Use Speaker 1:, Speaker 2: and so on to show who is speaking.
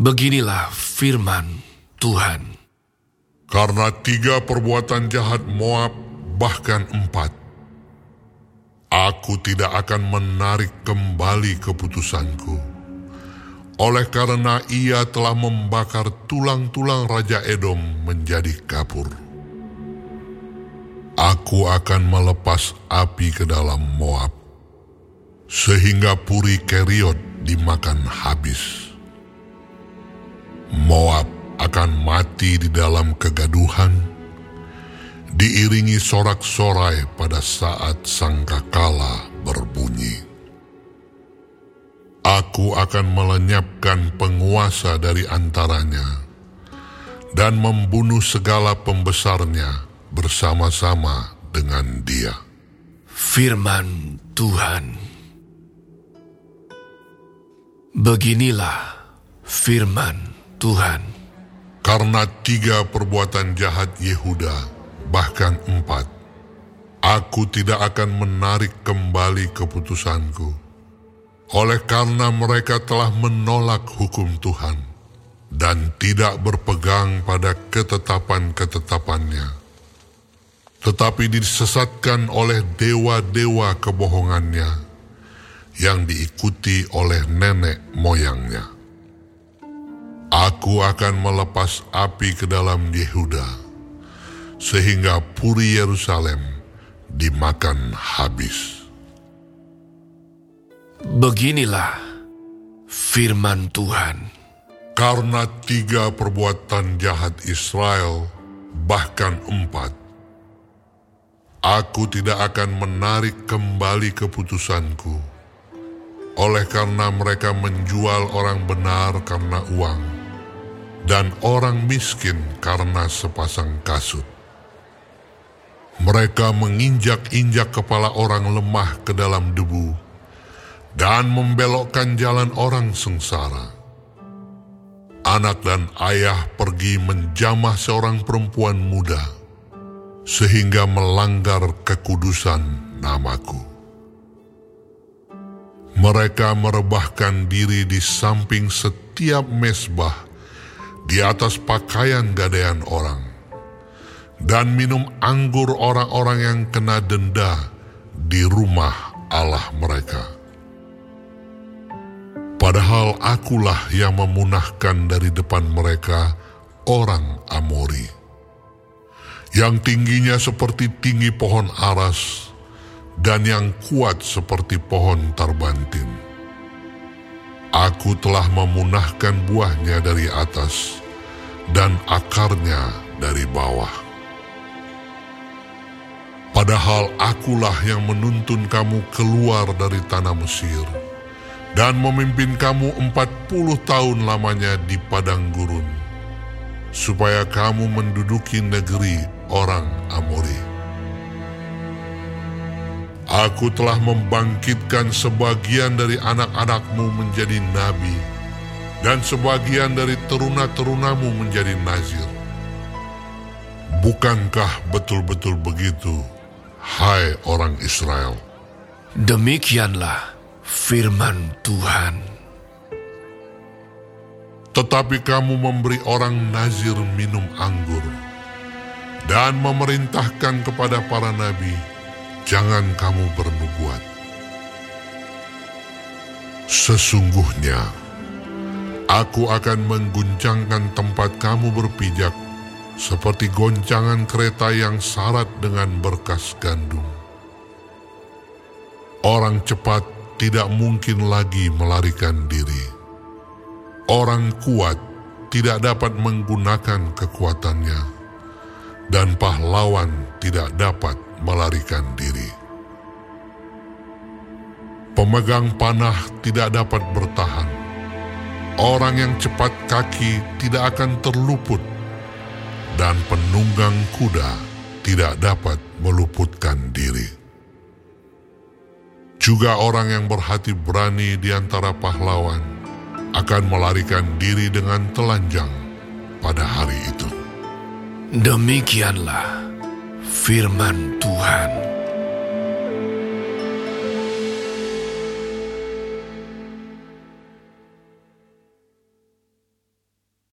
Speaker 1: Beginilah firman Tuhan.
Speaker 2: Karena tiga perbuatan jahat Moab, bahkan empat, aku tidak akan menarik kembali keputusanku. Oleh karena ia telah membakar tulang-tulang Raja Edom menjadi kapur. Aku akan melepas api ke dalam Moab, sehingga puri Keriot dimakan habis. Moab akan mati di dalam kegaduhan, diiringi sorak-sorai pada saat sangkakala berbunyi. Aku akan melenyapkan penguasa dari antaranya dan membunuh segala pembesarnya bersama-sama dengan dia.
Speaker 1: Firman Tuhan. Beginilah firman Tuhan.
Speaker 2: Karena tiga perbuatan jahat Yehuda, bahkan empat, aku tidak akan menarik kembali keputusanku. Oleh karena mereka telah menolak hukum Tuhan dan tidak berpegang pada ketetapan-ketetapannya, tetapi disesatkan oleh dewa-dewa kebohongannya yang diikuti oleh nenek moyangnya. Aku akan melepas api ke dalam Yehuda, sehingga puri Yerusalem dimakan habis.
Speaker 1: Beginilah firman Tuhan.
Speaker 2: Karena tiga perbuatan jahat Israel, bahkan empat, aku tidak akan menarik kembali keputusanku. Oleh karena mereka menjual orang benar karena uang, dan orang miskin karena sepasang kasut. Mereka menginjak-injak kepala orang lemah ke dalam debu dan membelokkan jalan orang sengsara. Anak dan ayah pergi menjamah seorang perempuan muda, sehingga melanggar kekudusan namaku. Mereka merebahkan diri di samping setiap mesbah, di atas pakaian gadaian orang, dan minum anggur orang-orang yang kena denda di rumah Allah mereka Padahal akulah yang memunahkan dari depan mereka orang Amori. Yang tingginya seperti tinggi pohon aras dan yang kuat seperti pohon tarbantin. Aku telah memunahkan buahnya dari atas dan akarnya dari bawah. Padahal akulah yang menuntun kamu keluar dari tanah Mesir dan memimpin kamu empat puluh tahun lamanya di padang gurun, supaya kamu menduduki negeri orang Amori. Aku telah membangkitkan sebagian dari anak-anakmu menjadi nabi, dan sebagian dari teruna-terunamu menjadi nazir. Bukankah betul-betul begitu, hai orang Israel?
Speaker 1: Demikianlah firman Tuhan.
Speaker 2: Tetapi kamu memberi orang Nazir minum anggur dan memerintahkan kepada para nabi, jangan kamu bernubuat. Sesungguhnya, aku akan mengguncangkan tempat kamu berpijak seperti goncangan kereta yang syarat dengan berkas gandum. Orang cepat tidak mungkin lagi melarikan diri. Orang kuat tidak dapat menggunakan kekuatannya, dan pahlawan tidak dapat melarikan diri. Pemegang panah tidak dapat bertahan. Orang yang cepat kaki tidak akan terluput, dan penunggang kuda tidak dapat meluputkan diri. Juga orang yang berhati berani di antara pahlawan akan melarikan diri dengan telanjang pada hari itu.
Speaker 1: Demikianlah firman Tuhan.